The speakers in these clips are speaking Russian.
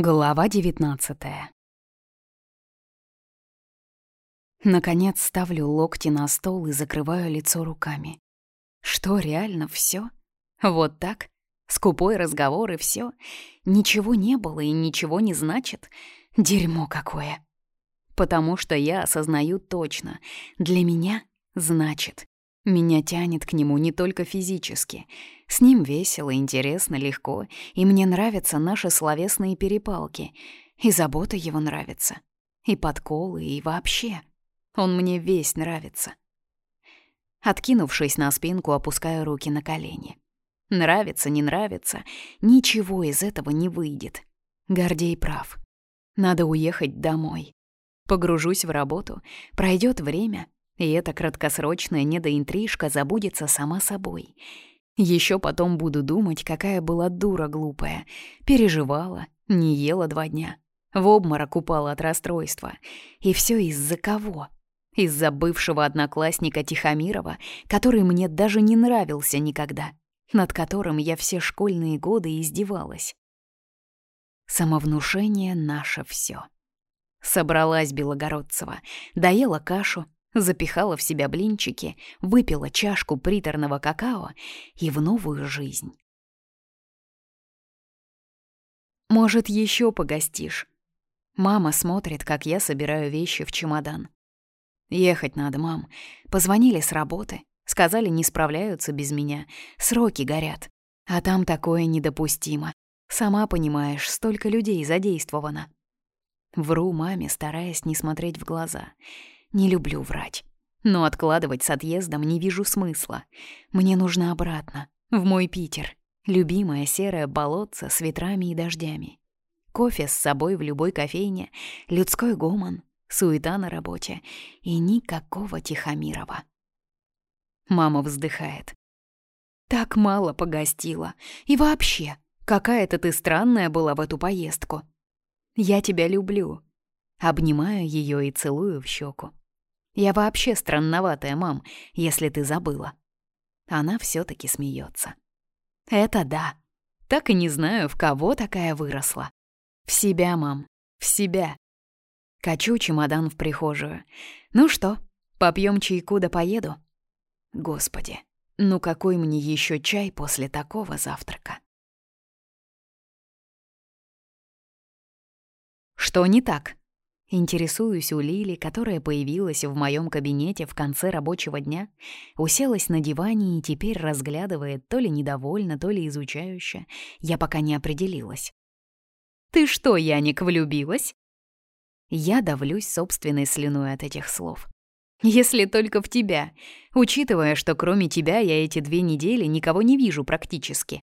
Глава 19 Наконец ставлю локти на стол и закрываю лицо руками. Что, реально все? Вот так? Скупой разговор и все? Ничего не было и ничего не значит? Дерьмо какое! Потому что я осознаю точно, для меня значит. Меня тянет к нему не только физически. С ним весело, интересно, легко, и мне нравятся наши словесные перепалки. И забота его нравится. И подколы, и вообще. Он мне весь нравится. Откинувшись на спинку, опускаю руки на колени. Нравится, не нравится, ничего из этого не выйдет. Гордей прав. Надо уехать домой. Погружусь в работу, пройдет время — и эта краткосрочная недоинтрижка забудется сама собой. Еще потом буду думать, какая была дура глупая. Переживала, не ела два дня. В обморок упала от расстройства. И все из-за кого? Из-за бывшего одноклассника Тихомирова, который мне даже не нравился никогда, над которым я все школьные годы издевалась. Самовнушение — наше все. Собралась Белогородцева, доела кашу, запихала в себя блинчики, выпила чашку приторного какао и в новую жизнь. «Может, еще погостишь?» Мама смотрит, как я собираю вещи в чемодан. «Ехать надо, мам. Позвонили с работы. Сказали, не справляются без меня. Сроки горят. А там такое недопустимо. Сама понимаешь, столько людей задействовано». Вру маме, стараясь не смотреть в глаза. Не люблю врать. Но откладывать с отъездом не вижу смысла. Мне нужно обратно, в мой Питер. Любимое серое болотце с ветрами и дождями. Кофе с собой в любой кофейне, людской гомон, суета на работе и никакого Тихомирова. Мама вздыхает. Так мало погостила. И вообще, какая-то ты странная была в эту поездку. Я тебя люблю. Обнимаю ее и целую в щеку. Я вообще странноватая, мам, если ты забыла. Она все таки смеется. Это да. Так и не знаю, в кого такая выросла. В себя, мам, в себя. Качу чемодан в прихожую. Ну что, попьем чайку да поеду? Господи, ну какой мне еще чай после такого завтрака? Что не так? Интересуюсь у Лили, которая появилась в моем кабинете в конце рабочего дня, уселась на диване и теперь разглядывает то ли недовольно, то ли изучающе. Я пока не определилась. «Ты что, Яник, влюбилась?» Я давлюсь собственной слюной от этих слов. «Если только в тебя, учитывая, что кроме тебя я эти две недели никого не вижу практически.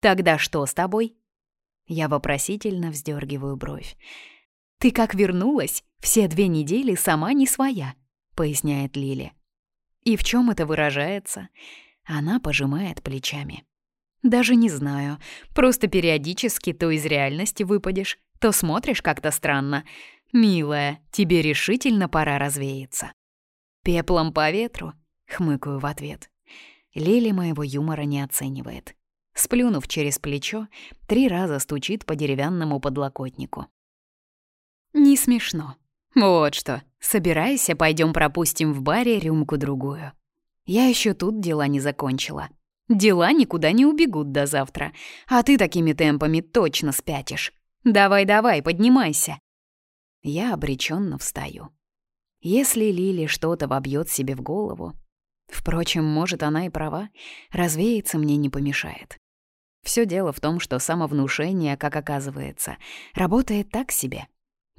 Тогда что с тобой?» Я вопросительно вздергиваю бровь. «Ты как вернулась, все две недели сама не своя», — поясняет Лили. «И в чем это выражается?» Она пожимает плечами. «Даже не знаю. Просто периодически то из реальности выпадешь, то смотришь как-то странно. Милая, тебе решительно пора развеяться». «Пеплом по ветру?» — хмыкаю в ответ. Лили моего юмора не оценивает. Сплюнув через плечо, три раза стучит по деревянному подлокотнику. Не смешно. Вот что, собирайся, пойдем пропустим в баре рюмку-другую. Я еще тут дела не закончила. Дела никуда не убегут до завтра, а ты такими темпами точно спятишь. Давай-давай, поднимайся. Я обреченно встаю. Если Лили что-то вобьет себе в голову, впрочем, может, она и права, развеяться мне не помешает. Все дело в том, что самовнушение, как оказывается, работает так себе —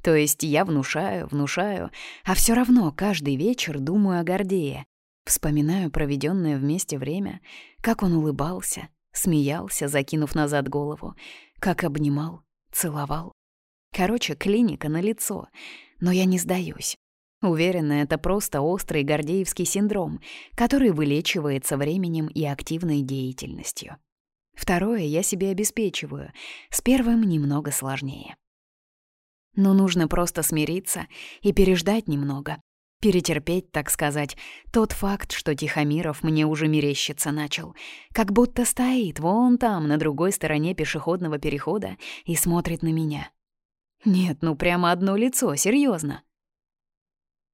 то есть я внушаю, внушаю, а все равно каждый вечер думаю о Гордее. Вспоминаю проведенное вместе время, как он улыбался, смеялся, закинув назад голову, как обнимал, целовал. Короче, клиника на лицо, но я не сдаюсь. Уверена, это просто острый гордеевский синдром, который вылечивается временем и активной деятельностью. Второе я себе обеспечиваю, с первым немного сложнее. Но нужно просто смириться и переждать немного. Перетерпеть, так сказать, тот факт, что Тихомиров мне уже мерещиться начал. Как будто стоит вон там, на другой стороне пешеходного перехода, и смотрит на меня. Нет, ну прямо одно лицо, серьезно.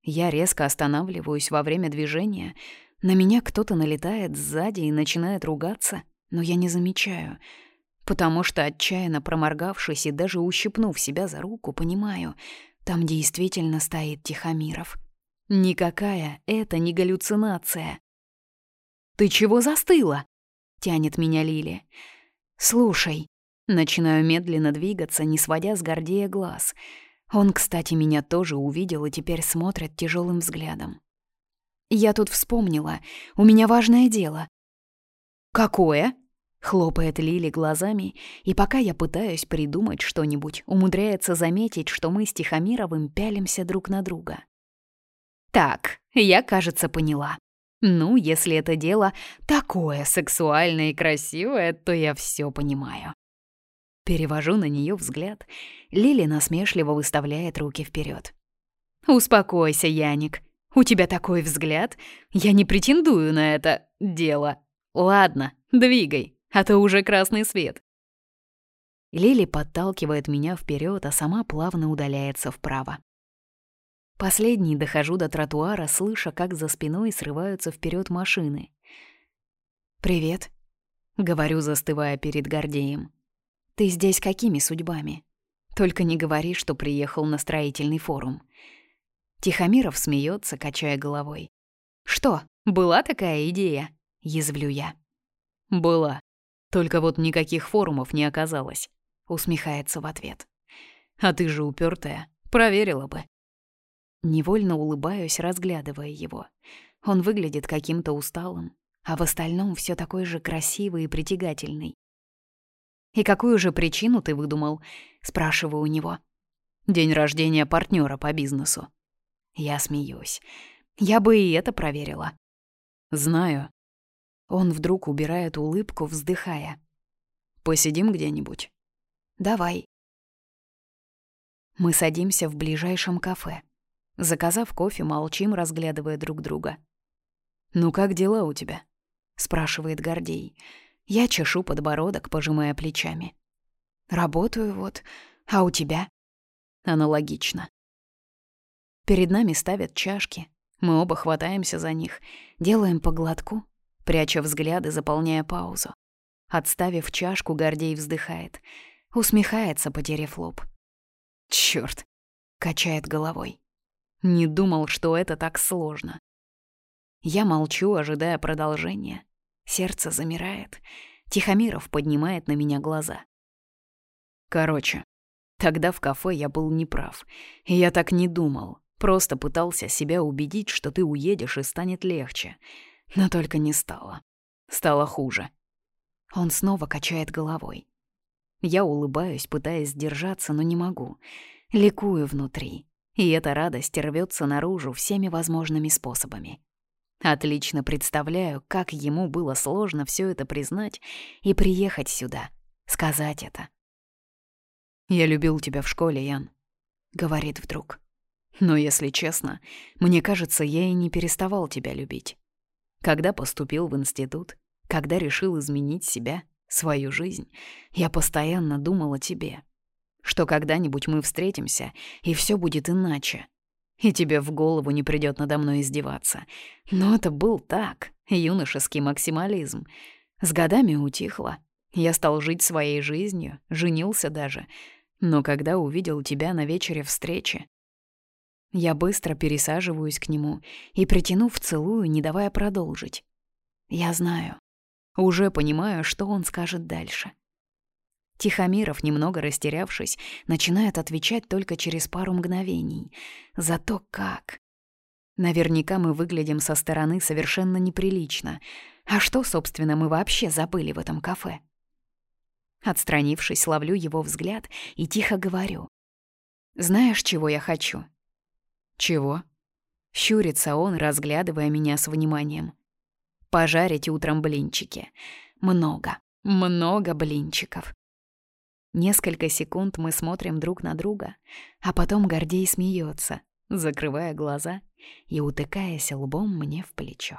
Я резко останавливаюсь во время движения. На меня кто-то налетает сзади и начинает ругаться, но я не замечаю, потому что, отчаянно проморгавшись и даже ущипнув себя за руку, понимаю, там действительно стоит Тихомиров. Никакая это не галлюцинация. «Ты чего застыла?» — тянет меня Лили. «Слушай». Начинаю медленно двигаться, не сводя с Гордея глаз — он, кстати, меня тоже увидел и теперь смотрит тяжелым взглядом. Я тут вспомнила, у меня важное дело. «Какое?» — хлопает Лили глазами, и пока я пытаюсь придумать что-нибудь, умудряется заметить, что мы с Тихомировым пялимся друг на друга. «Так, я, кажется, поняла. Ну, если это дело такое сексуальное и красивое, то я все понимаю. Перевожу на нее взгляд. Лили насмешливо выставляет руки вперед. «Успокойся, Яник. У тебя такой взгляд. Я не претендую на это дело. Ладно, двигай, а то уже красный свет». Лили подталкивает меня вперед, а сама плавно удаляется вправо. Последний дохожу до тротуара, слыша, как за спиной срываются вперед машины. «Привет», — говорю, застывая перед Гордеем. Ты здесь какими судьбами? Только не говори, что приехал на строительный форум. Тихомиров смеется, качая головой. Что, была такая идея? Язвлю я. Была. Только вот никаких форумов не оказалось. Усмехается в ответ. А ты же упертая, проверила бы. Невольно улыбаюсь, разглядывая его. Он выглядит каким-то усталым, а в остальном все такой же красивый и притягательный. «И какую же причину ты выдумал?» — спрашиваю у него. «День рождения партнера по бизнесу». Я смеюсь. Я бы и это проверила. «Знаю». Он вдруг убирает улыбку, вздыхая. «Посидим где-нибудь?» «Давай». Мы садимся в ближайшем кафе. Заказав кофе, молчим, разглядывая друг друга. «Ну как дела у тебя?» — спрашивает Гордей. Я чешу подбородок, пожимая плечами. Работаю вот, а у тебя? Аналогично. Перед нами ставят чашки. Мы оба хватаемся за них, делаем по глотку, пряча взгляды, заполняя паузу. Отставив чашку, Гордей вздыхает. Усмехается, потеряв лоб. Чёрт! Качает головой. Не думал, что это так сложно. Я молчу, ожидая продолжения. Сердце замирает. Тихомиров поднимает на меня глаза. Короче, тогда в кафе я был неправ. Я так не думал. Просто пытался себя убедить, что ты уедешь и станет легче. Но только не стало. Стало хуже. Он снова качает головой. Я улыбаюсь, пытаясь сдержаться, но не могу. Ликую внутри. И эта радость рвется наружу всеми возможными способами. Отлично представляю, как ему было сложно все это признать и приехать сюда, сказать это. «Я любил тебя в школе, Ян», — говорит вдруг. «Но, если честно, мне кажется, я и не переставал тебя любить. Когда поступил в институт, когда решил изменить себя, свою жизнь, я постоянно думал о тебе, что когда-нибудь мы встретимся, и все будет иначе, и тебе в голову не придет надо мной издеваться. Но это был так, юношеский максимализм. С годами утихло. Я стал жить своей жизнью, женился даже. Но когда увидел тебя на вечере встречи, я быстро пересаживаюсь к нему и, притянув, целую, не давая продолжить. Я знаю, уже понимаю, что он скажет дальше. Тихомиров, немного растерявшись, начинает отвечать только через пару мгновений. Зато как! Наверняка мы выглядим со стороны совершенно неприлично. А что, собственно, мы вообще забыли в этом кафе? Отстранившись, ловлю его взгляд и тихо говорю. «Знаешь, чего я хочу?» «Чего?» Щурится он, разглядывая меня с вниманием. «Пожарить утром блинчики. Много, много блинчиков. Несколько секунд мы смотрим друг на друга, а потом Гордей смеется, закрывая глаза и утыкаясь лбом мне в плечо.